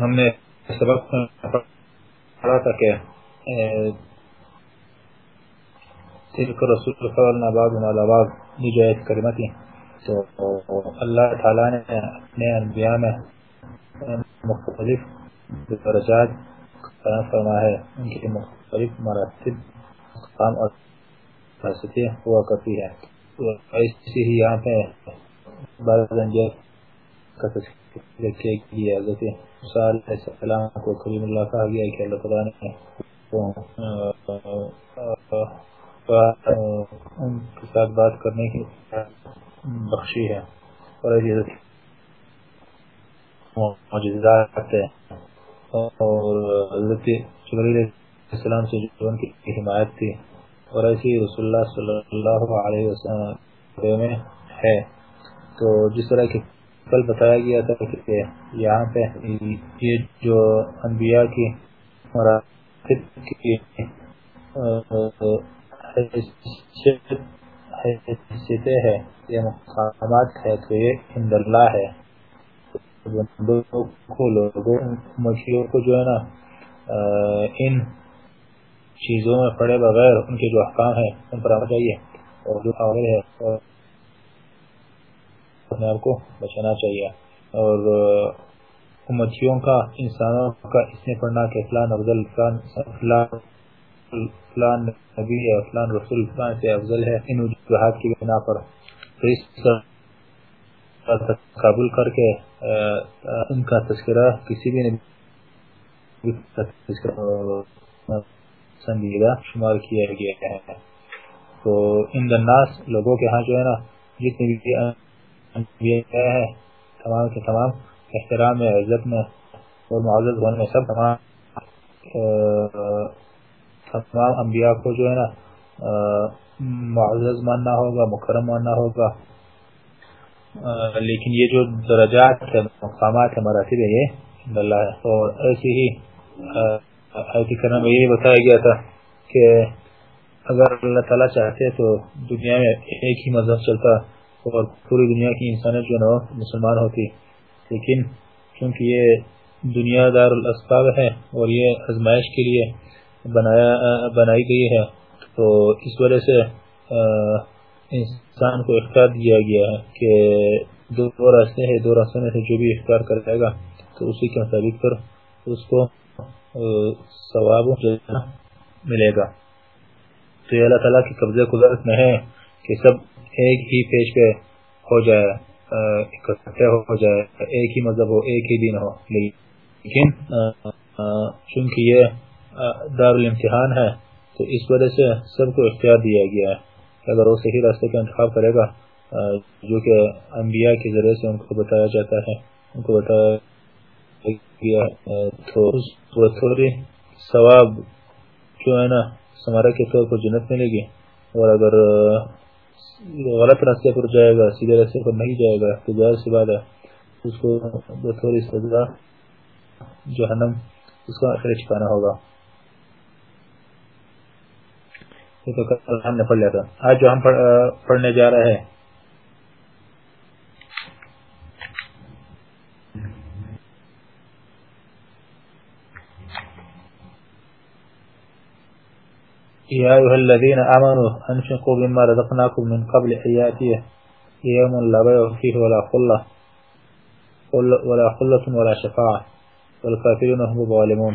ہم نے سبق پڑھا تھا کہ تلک رسول فضلنا بعض على بعض یہ جو کلمتی تو اللہ تعالیٰ نے اپنے انبیاء میں مختلف درجات قیام فرما ہے ان کی مختلف مراتب، مقام اور فاسطیں ہوا کرتی ہے ایسی ہی یہاں پہ بعض انجیر کا تذکر کیا گیا۔ حضرت علیہ السلام کو کریم اللہ کہا گیا کہ اللہ تعالیٰ نے ان کے ساتھ بات کرنے کی بخشی ہے اور معجزات ہے اور حضرت جبریل علیہ السلام سے جو ان کی حمایت تھی اور ایسی رسول اللہ صلی اللہ علیہ وسلم میں ہے۔ تو جس طرح کی کل بتایا گیا تھا کہ یہاں پہ یہ جو انبیاء کی مراتب کی حیثیتیں ہے یہ مقامات ہے تو یہ ہند اللہ ہے۔ لوگوں، مچھلیوں کو جو ہے نا ان چیزوں میں پڑے بغیر، ان کے جو احکام ہیں، ان پر آنا چاہیے اور جو حاضر ہے اپنے آپ کو بچانا چاہیے۔ اور امتیوں کا، انسانوں کا اس نے پڑھنا کہ فلان افضل، فلان فلان فلان نبی ہے، فلان رسول، فلان سے افضل ہے، ان وجوہات کی بنا پر۔ تو اس قابل کر کے ان کا تذکرہ کسی بھی نبی سنجیدہ شمار کیا گیا ہے۔ تو ان دناس لوگوں کے ہاں جو ہے نا، جتنے بھی ہے تمام کے تمام احترام میں، عزت میں اور معزز ہونے میں سب تمام تمام انبیاء کو جو ہے نا معزز ماننا ہوگا، مکرم ماننا ہوگا۔ لیکن یہ جو درجات ہے مقامات ہے مراتب ہے یہ اللہ ہے۔ اور ایسی ہی آیتی کرنا میں یہ بتایا گیا تھا کہ اگر اللہ تعالیٰ چاہتے تو دنیا میں ایک ہی مذہب چلتا۔ اور پوری دنیا کی انسانیت جو ہے مسلمان ہوتی۔ لیکن چونکہ یہ دنیا دار الاسباب ہے اور یہ ازمائش کے لیے بنایا، بنائی گئی ہے، تو اس وجہ سے انسان کو اختیار دیا گیا ہے کہ دو راستے ہیں، دو راستوں میں سے جو بھی اختیار کرے گا، تو اسی کے مطابق پر اس کو ثواب ملے گا۔ تو یہ اللہ تعالیٰ کی قبضے قدرت میں ہے کہ سب ایک ہی پیش پہ ہو جائے اکٹھے ہو جائے، ایک ہی مذہب ہو، ایک ہی دن ہو۔ لیکن چونکہ یہ دار الامتحان ہے، تو اس وجہ سے سب کو اختیار دیا گیا ہے کہ اگر وہ صحیح راستے کا انتخاب کرے گا جو کہ انبیاء کے ذریعے سے ان کو بتایا جاتا ہے، ان کو بتایا گیا تو تھوڑی ثواب، جو ہے نا سمارا کے طور پر جنت ملے گی۔ اور اگر غلط راستے پر جائے گا، سیدھے راستے پر نہیں جائے گا احتجاج سے بعد اس کو تھوڑی سزا جہنم، اس کا آخر چھپانا ہوگا۔ یہ تو کل ہم نے پڑھ لیا تھا۔ آج جو ہم پڑھنے جا رہے ہیں يا أيها الذين آمنوا أنفقوا مما رزقناكم من قبل أن يأتي يوم لا بيع فيه ولا خلة ولا خلة ولا شفاعة والكافرون هم الظالمون.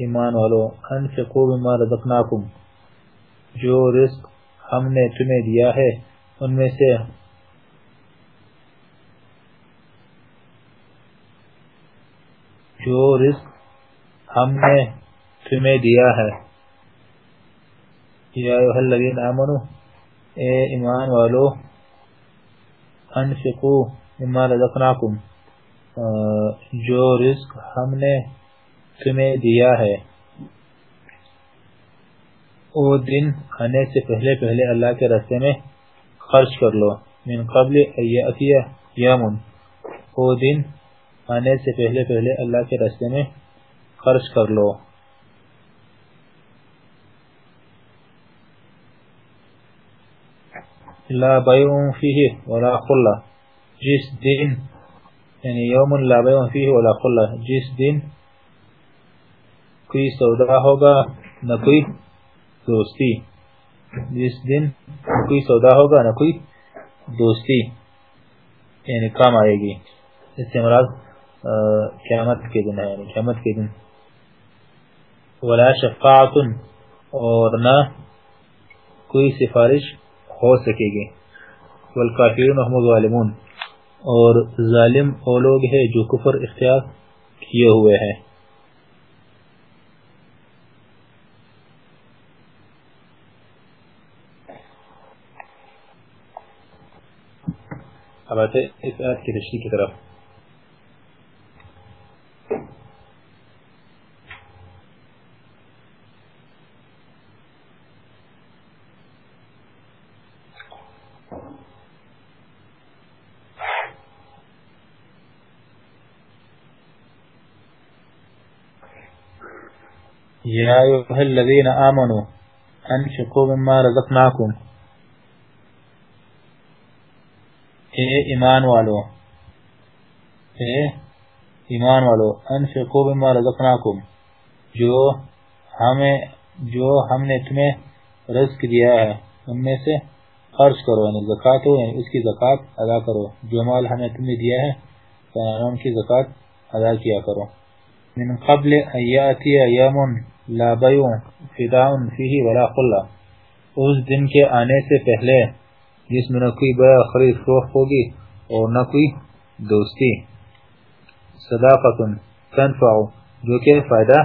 ایمان والو اے ایمان والو انفقو بما رزقناکم۔ جو رزق ہم نے تمہیں دیا ہے، ان میں سے جو رزق ہم نے تمہیں دیا ہے۔ یا ایوہ الذین آمنو، اے ایمان والو انفقو بما رزقناکم۔ جو رزق ہم نے تمہیں دیا ہے او دن آنے سے پہلے پہلے اللہ کے رستے میں خرچ کر لو من قبل ایاتیہ یامن او دن آنے سے پہلے پہلے اللہ کے رستے میں خرچ کر لو لا بیع فیہ ولا خلہ جس دن یعنی یوم لا بیع فیہ ولا خلہ جس دن کوئی سودا ہوگا نہ کوئی دوستی۔ جس دن نہ کوئی سودا ہوگا نہ کوئی دوستی یعنی کام آئے گی۔ اس سے مراد قیامت کے دن ہے یعنی قیامت کے دن۔ ولا شفاعت اور نہ کوئی سفارش ہو سکے گی۔ والکافرون هم ظالمون اور ظالم وہ لوگ ہیں جو کفر اختیار کیے ہوئے ہیں۔ البته اسعاد کردشتی که طرف يا أيها الذين آمنوا أنفقوا مما رزقناكم. اے ایمان والو، اے ایمان والو انفقوا مما رزقناکم، جو ہمیں، جو ہم نے تمہیں رزق دیا ہے، ان میں سے خرچ کرو یعنی زکات ہو یعنی اس کی زکات ادا کرو، جو مال ہمیں تمہیں دیا ہے ان کی زکات ادا کیا کرو۔ من قبل ایاتی ایام لا بیع فداء فیہ ولا خلہ اس دن کے آنے سے پہلے جس میں نہ کوئی بیا خرید فروخت ہوگی اور نہ کوئی دوستی۔ صداقت تنفع، جو کہ فائدہ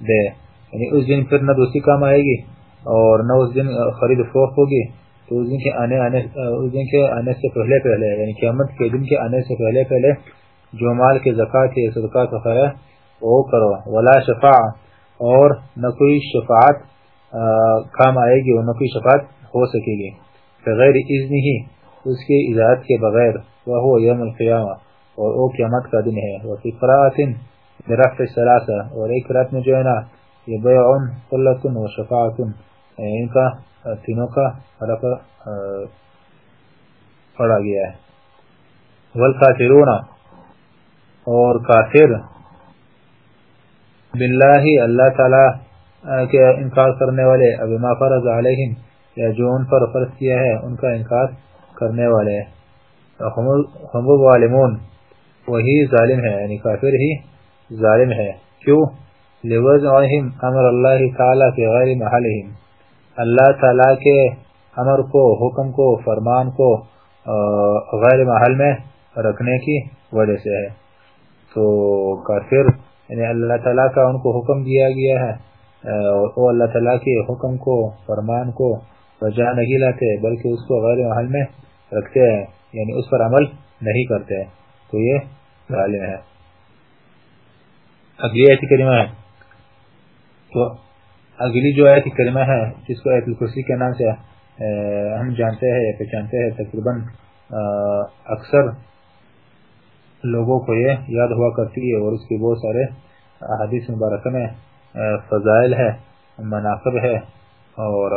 دے۔ یعنی اس دن پھر نہ دوستی کام آئے گی اور نہ اس دن خرید فروخت ہوگی، تو اس دن کے آنے آنے، اس دن کے آنے سے پہلے پہلے یعنی قیامت کے دن کے آنے سے پہلے پہلے جو مال کے زکات ہے صدقات وغیرہ، وہ کرو۔ ولا شفاع اور نہ کوئی شفاعت کام آئے گی اور نہ کوئی شفاعت ہو سکے گی۔ بغیر اذن ہی اس کے اجازت کے بغیر وہ یوم القیامہ اور او قیامت کا دن ہے۔ وفی قرآت برفع سلاسہ اور ایک رات میں جو ہے نا، یہ بیعن قلتن و شفاعتن یعنی ان کا، تینوں کا رفع پڑا گیا ہے۔ والکافرون اور کافر باللہ اللہ تعالی کے انکار کرنے والے ابھی ما فرض علیہم یا جو ان پر فرض کیا ہے، ان کا انکار کرنے والے ہم وہی ظالم ہے یعنی کافر ہی ظالم ہے۔ کیوں؟ لوزعہم امر اللہ تعالی فی غیر محلہم۔ اللہ تعالی کے امر کو، حکم کو، فرمان کو غیر محل میں رکھنے کی وجہ سے ہے۔ تو کافر یعنی اللہ تعالی کا ان کو حکم دیا گیا ہے۔ وہ اللہ تعالی کے حکم کو، فرمان کو وجہ نہیں لاتے، بلکہ اس کو غیر محل میں رکھتے ہیں یعنی اس پر عمل نہیں کرتے تو یہ ظالم ہے۔ اگلی ایسی کریمہ ہے۔ تو اگلی جو ایسی کریمہ ہے، جس کو ایت الکرسی کے نام سے ہم جانتے ہیں یا پہچانتے ہیں، تقریباً اکثر لوگوں کو یہ یاد ہوا کرتی ہے، اور اس کے بہت سارے حدیث مبارکہ میں فضائل ہے، مناقب ہے، اور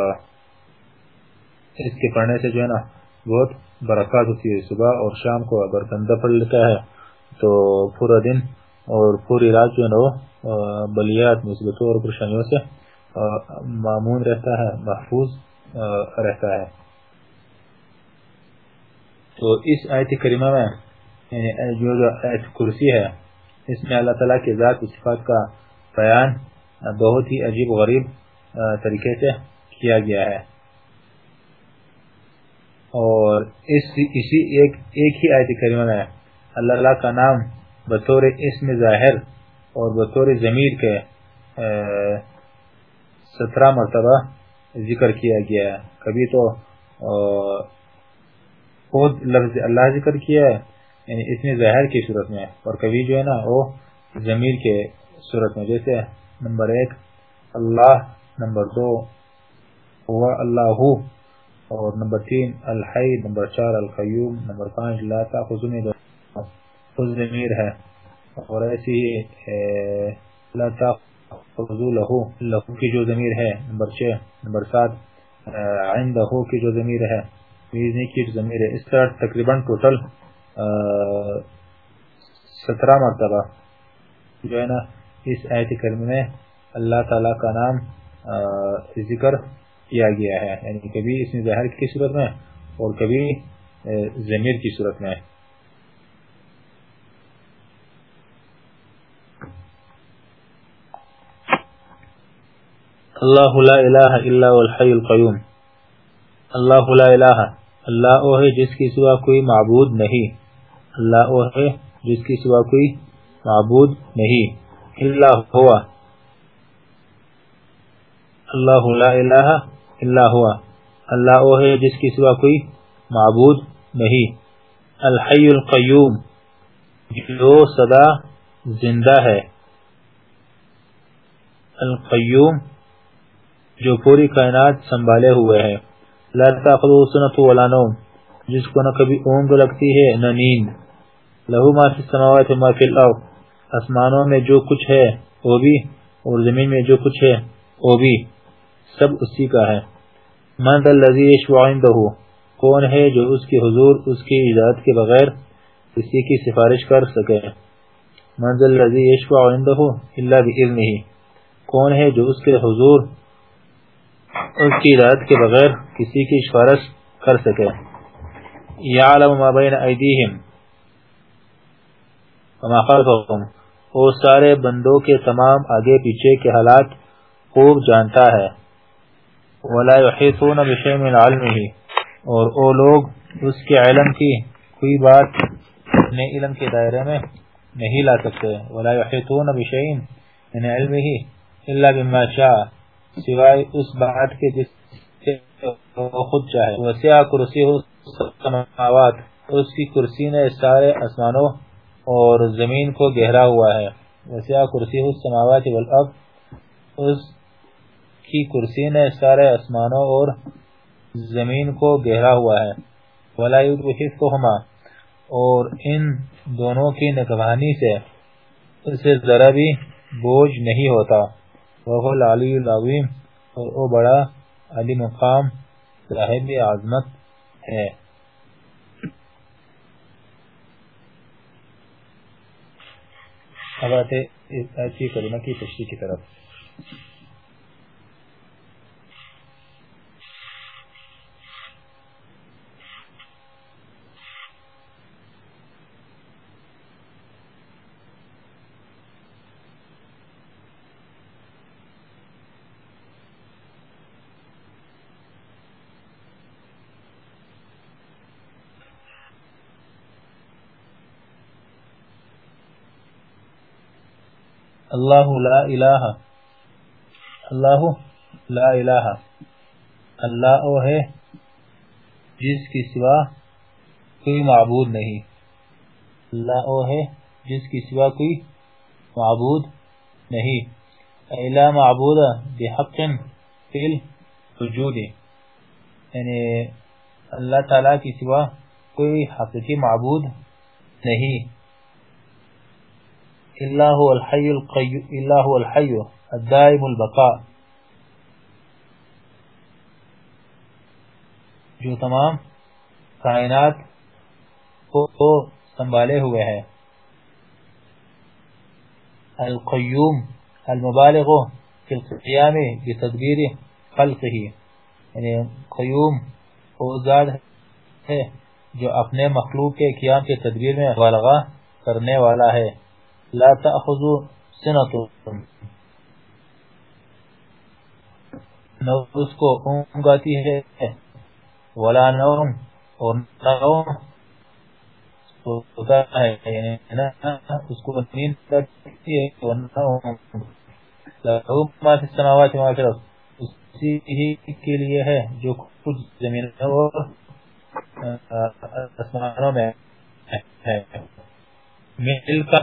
اس کے پڑھنے سے جو ہے نا بہت برکات ہوتی ہے۔ صبح اور شام کو اگر بندہ پڑھ لیتا ہے تو پورا دن اور پوری رات جو ہے نا وہ بلیات، مثبتوں اور پریشانیوں سے معمون رہتا ہے، محفوظ رہتا ہے۔ تو اس آیت کریمہ میں یعنی جو جو آیت کرسی ہے، اس میں اللہ تعالیٰ کے ذات صفات کا بیان بہت ہی عجیب غریب طریقے سے کیا گیا ہے۔ اور اس اسی ایک ایک ہی آیت کریمہ میں اللہ اللہ کا نام بطور اسم ظاہر اور بطور ضمیر کے سترہ مرتبہ ذکر کیا گیا ہے۔ کبھی تو خود لفظ اللہ ذکر کیا ہے یعنی اسم ظاہر کی صورت میں، اور کبھی جو ہے نا وہ ضمیر کے صورت میں۔ جیسے نمبر ایک، اللہ، نمبر دو، ہوا اللہ اور نمبر تین، الحی، نمبر چار، القیوم، نمبر پانچ، لا تاخذ ہے۔ اور ایسی لہو لہو کی جو ضمیر ہے، نمبر چھ، نمبر سات عندہو کی جو ضمیر ہے میزنی کی جو ضمیر ہے، اس طرح تقریباً ٹوٹل سترہ مرتبہ۔ جو ہے نا، اس آیت کریمہ میں اللہ تعالی کا نام ذکر کیا گیا ہے۔ یعنی کبھی اس میں ظاہر کی صورت میں اور کبھی ضمیر کی صورت میں۔ اللہ لا الہ الا الحی القیوم۔ اللہ لا الہ، اللہ وہ ہے جس کی سوا کوئی معبود نہیں۔ اللہ وہ ہے جس کی سوا کوئی معبود نہیں۔ اللہ ہوا اللہ لا الہ الا ہوا۔ اللہ وہ ہے جس کی سوا کوئی معبود نہیں۔ الحی القیوم، جو صدا زندہ ہے۔ القیوم، جو پوری کائنات سنبھالے ہوئے ہیں۔ لا تاخذو ولا نوم، جس کو نہ کبھی اونگ لگتی ہے نہ نیند۔ لہو ما فی السماوات ما فی الارض اسمانوں میں جو کچھ ہے وہ بھی اور زمین میں جو کچھ ہے وہ بھی۔ سب اسی کا ہے۔ من ذا الذی یشفع عنده، کون ہے جو اس کی حضور، اس کی اجازت کے بغیر کسی کی سفارش کر سکے؟ من ذا الذی یشفع عنده الا باذنه کون ہے جو اس کے حضور، اس کی اجازت کے بغیر کسی کی سفارش کر سکے؟ یعلم ما بین ایدیہم، وما خلفهم وہ سارے بندوں کے تمام آگے پیچھے کے حالات خوب جانتا ہے۔ ولا يحيطون بشيء من علمه. اور وہ لوگ، اس کے علم کی کوئی بات اپنے علم کے دائرے میں نہیں لا سکتے. ولا يحيطون بشيء من علمه الا بما شاء، سوائے اس بات کے جس سے وہ خود چاہے. وسیع کرسی سماوات اس کی کرسی نے سارے اسمانوں اور زمین کو گہرا ہوا ہے. وسیع کرسی سماوات والارض، اس کی کرسی نے سارے اسمانوں اور زمین کو گہرا ہوا ہے۔ ولا یدرکہما اور ان دونوں کی نگوانی سے اسے ذرا بھی بوجھ نہیں ہوتا۔ وہ العلی العظیم اور وہ بڑا علی مقام صاحب عظمت ہے۔ اب آتے ایسی کلمہ کی تشریح کی طرف۔ اللہ لا الہ اللہ لا الہ اللہ او ہے جس کی سوا کوئی معبود نہیں اللہ او ہے جس کی سوا کوئی معبود نہیں الا معبود بحق فی الوجود یعنی اللہ تعالی کی سوا کوئی حقیقی معبود نہیں اللہ الحی القیو اللہ الحی الدائم البقاء جو تمام کائنات کو سنبھالے ہوئے ہے القیوم، المبالغ فی القیام بتدبیر خلقه یعنی قیوم وہ ذات ہے جو اپنے مخلوق کے قیام کے تدبیر میں مبالغہ کرنے والا ہے۔ لا تأخذو سنتو نو اس کو اونگ آتی ہے ولا نوم اور نوم ہوتا ہے یعنی اس کو نیند کرتی ہے اور نوم. لہو ما فی السماوات ما فی اسی ہی کے لیے ہے جو کچھ زمین اور اسمانوں میں ہے۔ مل کا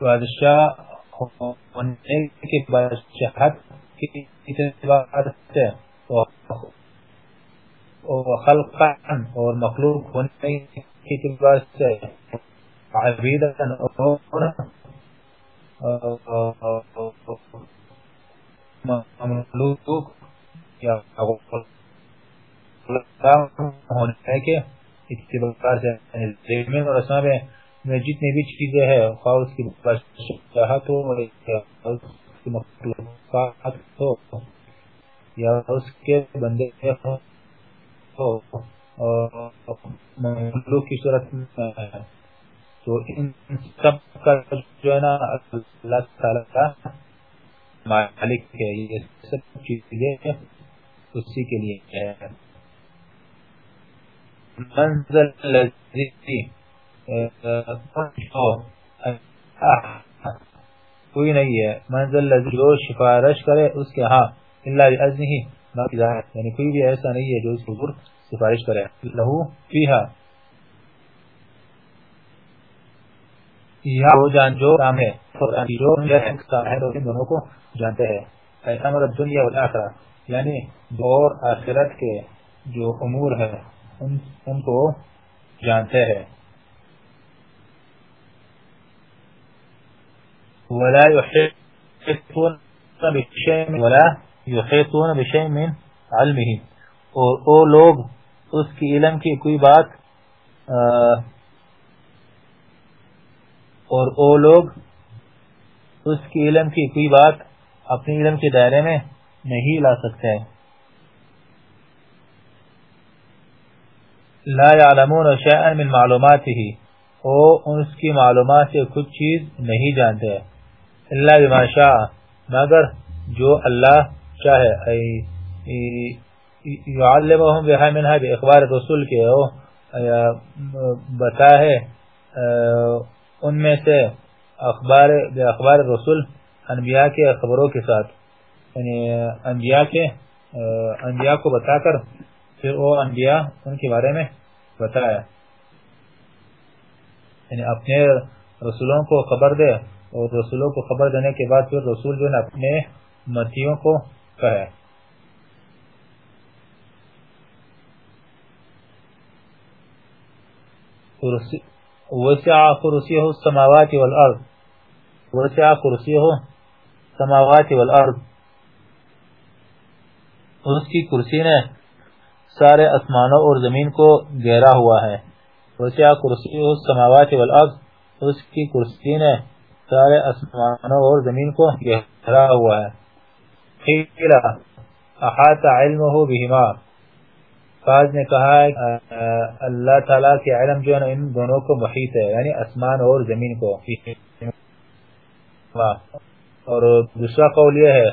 بادشاہ ہونے کے بادشاہت کی اعتبار سے خلقا اور مخلوق ہونے کے اعتبار سے عبیدہ اور مملوک یا غلام ہونے کے اتبار سے زمین اور اسماء میں جتنی بھی چیزیں ہیں، خواہ اس کی چاہت ہو اس کی مخلوقات ہو یا اس کے بندے ہو مملوک کی صورت میں تو ان سب کا جو ہے نا، اللہ تعالی کا مالک ہے، یہ سب چیزیں اسی کے لیے ہے منزل لذی کوئی نہیں ہے. منزل لذی جو سفارش کرے اس کے ہاں. اللہ عزنی ہی باقی ظاہر یعنی کوئی بھی ایسا نہیں ہے جو اس کو سفارش کرے. لہو فیہا. یا وہ جان جو کام ہے. جو ہے دونوں کو جانتے ہیں. امر مطلب الدنیا والآخرہ. یعنی دور آخرت کے جو امور ہے ان, ان کو جانتے ہیں۔ ولا يحيطون بشيء ولا يحيطون بشيء من علمه۔ اور وہ لوگ اس کی علم کی کوئی بات اور وہ لوگ اس کی علم کی کوئی بات اپنی علم کے دائرے میں نہیں لا سکتے۔ ہیں لا يعلمون شيئا من معلوماته. او اس کی معلومات سے کچھ چیز نہیں جانتے. اللہ بما شاء. مگر جو اللہ چاہے. يعلمهم بها منها باخبار الرسول کے، او بتا ہے ان میں سے اخبار، بے اخبار رسول، انبیاء کے خبروں کے ساتھ. یعنی انبیاء کے انبیاء کو بتا کر پھر وہ انبیاء ان کے بارے میں بتایا۔ یعنی اپنے رسولوں کو خبر دے اور رسولوں کو خبر دینے کے بعد پھر رسول جو اپنے متیوں کو کہے۔ وسع کرسیہ السماوات والارض۔ وسع کرسیہ السماوات والارض۔ اس کی کرسی نے سارے اسمانوں اور زمین کو گہرا ہوا ہے۔ وسیع کرسی السماوات والارض، اس کی کرسی نے سارے اسمانوں اور زمین کو گہرا ہوا ہے۔ خیلہ احاط علمه بهما۔ فاز نے کہا ہے اللہ تعالیٰ کے علم جو ہے ان دونوں کو محیط ہے یعنی اسمان اور زمین کو۔ اور دوسرا قول یہ ہے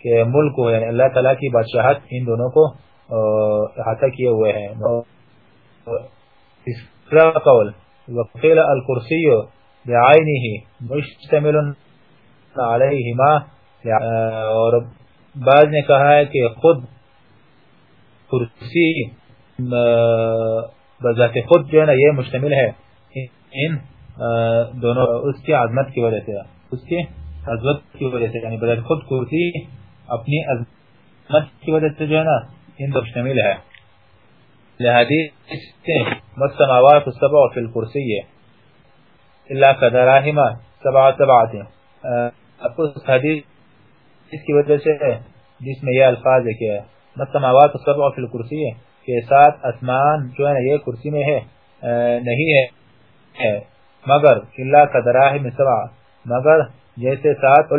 کہ ملک کو یعنی اللہ تعالیٰ کی بادشاہت ان دونوں کو احاطہ کیے ہوئے ہیں۔ تیسرا قول، وقیل الکرسی بعینه مشتمل علیہما، اور بعض نے کہا ہے کہ خود کرسی بذات خود جو ہے نا یہ مشتمل ہے۔ ان دونوں اس کی عظمت کی وجہ سے، اس کی عظمت کی وجہ سے یعنی بذات خود کرسی، اپنی عظمت کی وجہ سے جو ہے نا ان دو مشتمل ہے لحدیث مستماوات السبع فی الکرسی. اللہ قدراہما سبع سبعات. اس حدیث اس کی وجہ سے جس میں یہ الفاظ ہے کہ مستماوات السبع فی الکرسی کے ساتھ اسمان جو ہے یہ کرسی میں ہے، نہیں ہے، مگر اللہ کا دراہ میں سوا مگر جیسے ساتھ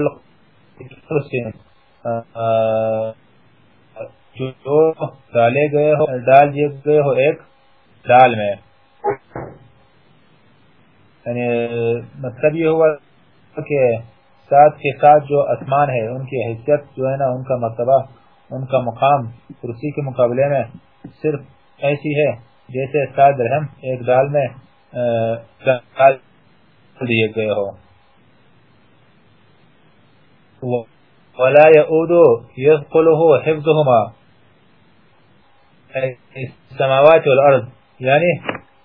جو ڈالے گئے ہو، ڈال دیے گئے ہو ایک ڈال میں۔ یعنی مطلب یہ ہوا کہ ساتھ کے ساتھ جو اسمان ہے، ان کی حیثیت جو ہے نا، ان کا مرتبہ، ان کا مقام کرسی کے مقابلے میں صرف ایسی ہے جیسے سات درہم ایک ڈال میں ڈال دیے گئے ہو۔ ولا يعود يثقله حفظهما۔ سماوات والارض یعنی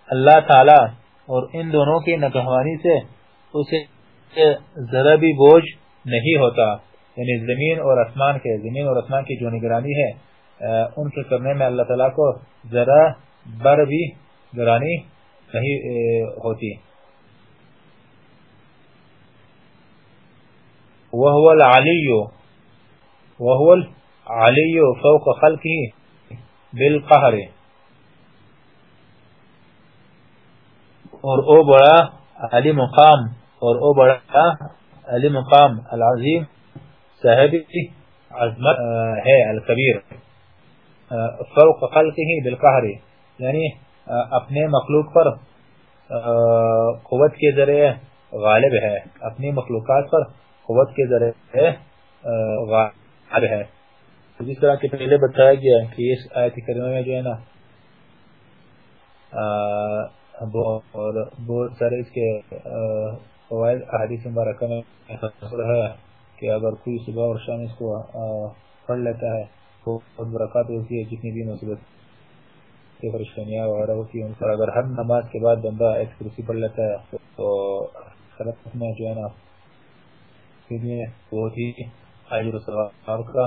اللہ تعالی اور ان دونوں کی نگہوانی سے اسے ذرا بھی بوجھ نہیں ہوتا۔ یعنی زمین اور آسمان کے، زمین اور آسمان کی جو نگرانی ہے ان کے کرنے میں اللہ تعالی کو ذرا بر بھی گرانی نہیں ہوتی۔ وهو العلي وهو العلي فوق خلقه۔ بالقهر اور او بڑا علی مقام، اور او بڑا علی مقام العظیم صاحب عظمت ہے، الکبیر فوق خلقه بالقهر یعنی اپنے مخلوق پر قوت کے ذریعے غالب ہے۔ اپنی مخلوقات پر قوت کے ذریعے غالب ہے۔ جس طرح کے پہلے بتایا گیا کہ اس آیت کریمہ میں جو ہے نا اور بہت سارے اس کے فوائد، احادیث مبارکہ میں ہے کہ اگر کوئی صبح اور شام اس کو پڑھ لیتا ہے، تو برکات ہوتی ہے جتنی بھی مصیبت کے پریشانیاں وغیرہ ہوتی ہیں پر اگر ہر نماز کے بعد بندہ ایک کرسی پڑھ لیتا ہے، تو خلق میں جو ہے نا بہت ہی حاضر ثواب کا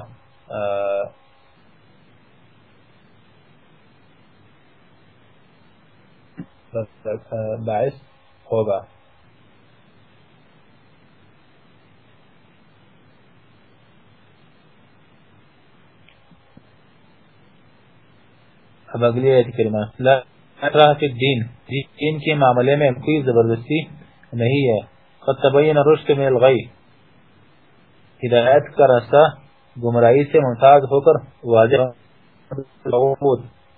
باعث ہوگا۔ اب اگلی آیت کریمہ لا اکراہ فی الدین۔ دین کے معاملے میں کوئی زبردستی نہیں ہے۔ قد تبین رشد من الغی۔ ہدایت کا راستہ گمراہی سے ممتاز ہو کر واضح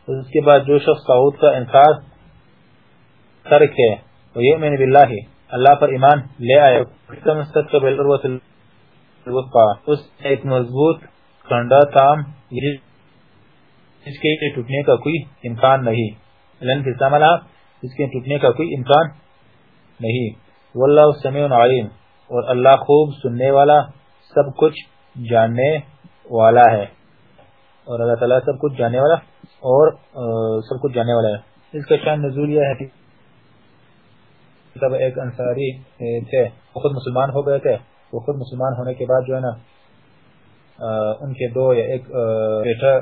اس کے بعد جو شخص تعود کا انکار ترک ہے وہ یؤمن باللہ، اللہ پر ایمان لے آئے اس ایک مضبوط کنڈا تام اس کے ٹوٹنے کا کوئی امکان نہیں۔ لن اس کے ٹوٹنے کا کوئی امکان نہیں۔ واللہ سمیع علیم۔ اور اللہ خوب سننے والا، سب کچھ جاننے والا ہے۔ اور اللہ تعالیٰ سب کچھ جاننے والا اور سب کچھ جاننے والا ہے۔ اس کا شان نزول یہ ہے کہ ایک انصاری تھے۔ وہ خود مسلمان ہو گئے تھے۔ وہ خود مسلمان ہونے کے بعد جو ہے نا ان کے دو یا ایک بیٹا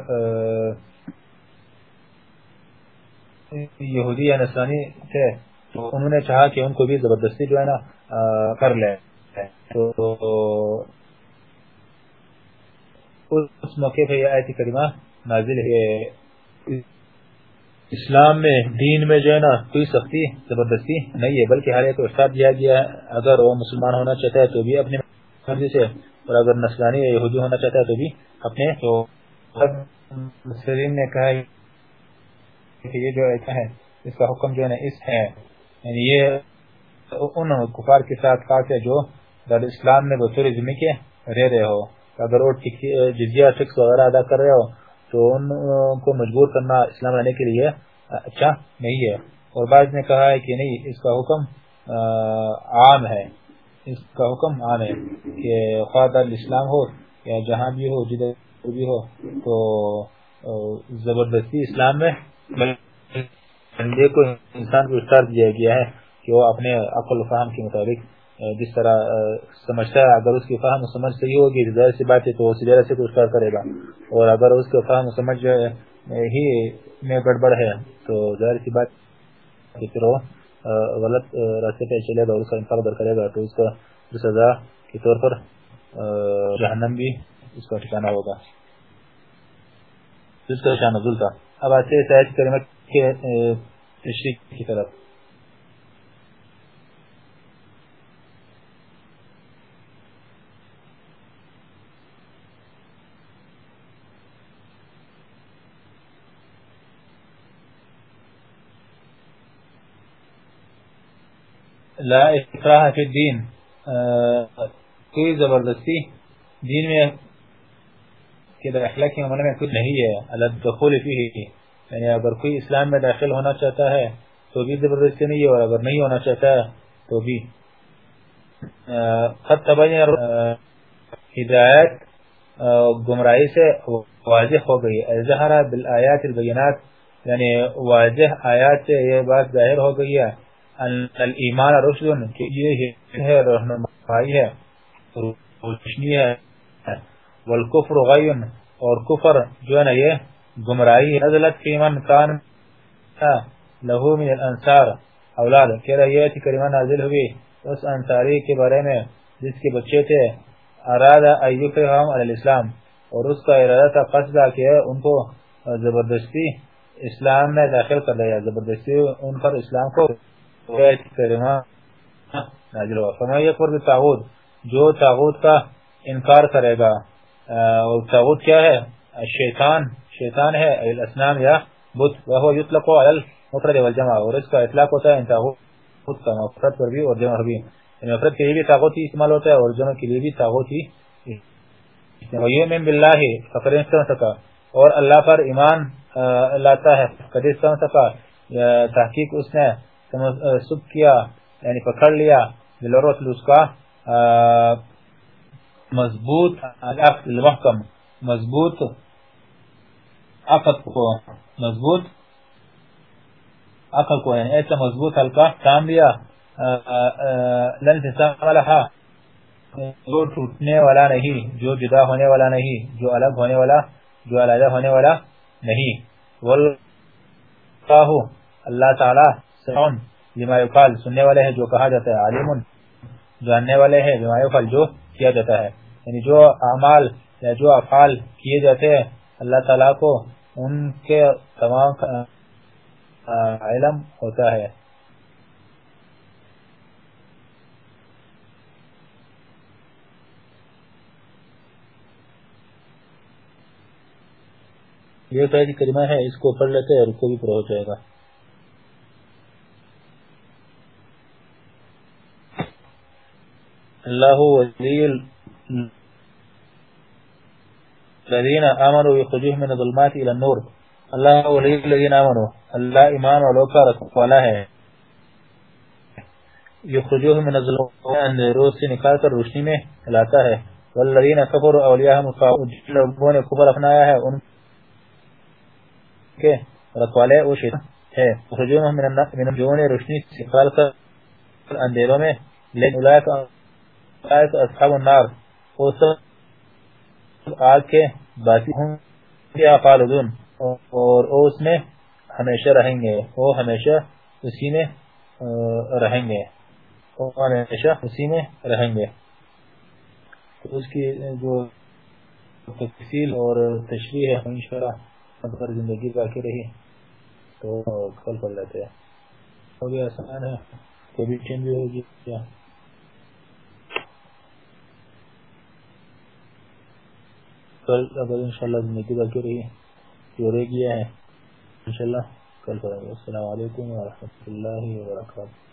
یہودی یا نسانی تھے۔ تو انہوں نے چاہا کہ ان کو بھی زبردستی جو ہے نا کر لے۔ تو اس موقع پہ یہ آیت کریمہ نازل ہے۔ اسلام میں، دین میں جو ہے نا، کوئی سختی، زبردستی نہیں ہے، بلکہ ہر ایک ارشاد دیا گیا ہے۔ اگر وہ مسلمان ہونا چاہتا ہے تو بھی اپنے مرضی سے، اور اگر نسلانی یا یہودی ہونا چاہتا ہے تو بھی اپنے تو مسلم نے کہا کہ یہ جو ایسا ہے، اس کا حکم جو ہے نا، اس ہے۔ یعنی یہ ان کفار کے ساتھ خاص ہے جو در اسلام میں بطور ذمہ کے رہ رہے ہو۔ اگر وہ جزیہ ٹکس وغیرہ ادا کر رہے ہو، تو ان کو مجبور کرنا اسلام رہنے کے لیے اچھا نہیں ہے۔ اور بعض نے کہا ہے کہ نہیں، اس کا حکم عام ہے۔ اس کا حکم عام ہے کہ خواہ اسلام ہو یا جہاں بھی ہو، جدھر بھی ہو، تو زبردستی اسلام میں بندے کو انسان کو اختار دیا گیا ہے کہ وہ اپنے عقل و فہم کے مطابق جس طرح سمجھتا ہے، اگر اس کی فہم و سمجھ صحیح ہوگی ظاہر سی بات ہے تو وہ سجارہ سے کچھ کار کرے گا۔ اور اگر اس کا فہم و سمجھ ہی میں گڑبڑ ہے، تو ظاہر سی بات کہ پھر وہ غلط راستے پہ چلے گا اور اس کا انفاق در کرے گا، تو اس کا سزا کے طور پر جہنم بھی اس کا ٹھکانہ ہوگا۔ اس کا شان نزول تھا۔ اب آتے ہیں سید کریمہ کے تشریح کی طرف۔ لا اکراہ فی الدین کوئی زبردستی دین میں کہ داخلہ کی عمل میں کچھ نہیں ہے اللہ دخول فی یعنی اگر کوئی اسلام میں داخل ہونا چاہتا ہے تو بھی زبردستی نہیں ہے اور اگر نہیں ہونا چاہتا ہے تو بھی۔ خط تبین ہدایت گمراہی سے واضح ہو گئی۔ ظہر بالآیات البینات یعنی واضح آیات سے یہ بات ظاہر ہو گئی ہے۔ ایمان رشد کہ یہ ہے، رہنمائی ہے، روشنی ہے۔ والکفر غین اور کفر جو ہے نا یہ گمراہی نزلت فی من کان لہو من الانصار۔ اولاد، کہہ رہا یہ تھی کریمہ نازل ہوئی۔ اس انصاری کے بارے میں جس کے بچے تھے، ارادہ ایوکرہم علی الاسلام۔ اور اس کا ارادہ تھا قصدہ کہ ان کو زبردستی اسلام میں داخل کر لیا زبردستی ان پر اسلام کو نازل ہوا۔ فرمایا یکفر بتاغوت جو تاغوت کا انکار کرے گا اور تاغوت کیا ہے؟ شیطان شیطان ہے الاسنام یا بت وہ یطلق علی المفرد والجمع۔ اور اس کا اطلاق ہوتا ہے ان تاغوت خود کا مفرد پر بھی اور جمع بھی۔ یعنی مفرد کے لیے بھی تاغوت ہی استعمال ہوتا ہے اور جمع کے لیے بھی تاغوت ہی ویؤمن باللہ فقد استمسکا اور اللہ پر ایمان لاتا ہے قد استمسکا تحقیق اس نے سب کیا یعنی پکڑ لیا بالعروت اس کا مضبوط المحکم مضبوط عقد کو، مضبوط عقل کو یعنی ایسا مضبوط حلقہ کام لیا لن تسام لہا جو ٹوٹنے والا نہیں، جو جدا ہونے والا نہیں، جو الگ ہونے والا، جو علیحدہ ہونے والا نہیں۔ واللہ، اللہ تعالی یقال، سننے والے ہیں جو کہا جاتا ہے علیم جاننے والے ہیں، بما یقال، جو کیا جاتا ہے۔ یعنی جو اعمال یا جو افعال کیے جاتے ہیں، اللہ تعالی کو ان کے تمام علم ہوتا ہے۔ یہ قید کریمہ ہے، اس کو پڑھ لیتے ہیں اور اس کو بھی پڑھ ہو جائے گا۔ اللہ ولی الذین آمنوا یخرجوهم من الظلمات الى النور. اللہ ولی الذین آمنوا. اللہ ایمان والوں کا رکھوالا ہے. یخرجوهم من الظلمات اندھیروں سے نکال کر روشنی میں لاتا ہے. والذین کفروا اولیاءهم جن لوگوں نے کفر اپنایا ہے. ان کے رکھوالے وہ شیطان ہے. یخرجوهم من النار من جون روشنی سے نکال کر اندھیروں میں لیکن اولئک اصحاب النار، وہ سب آگ کے باسی ہوں کیا خالدون، اور وہ اس میں ہمیشہ رہیں گے، وہ ہمیشہ اسی میں رہیں گے، وہ ہمیشہ اسی میں رہیں گے۔ تو اس کی جو تفصیل اور تشریح ہے انشاءاللہ اگر زندگی باقی رہی۔ تو کل پڑھ لیتے ہیں۔ ہو گیا، آسان ہے۔ کبھی چین بھی ہوگی کیا کل اگر انشاءاللہ زندگی باقی رہی جو رہ گیا ہے انشاءاللہ کل کریں گے السلام علیکم ورحمۃ اللہ وبرکاتہ۔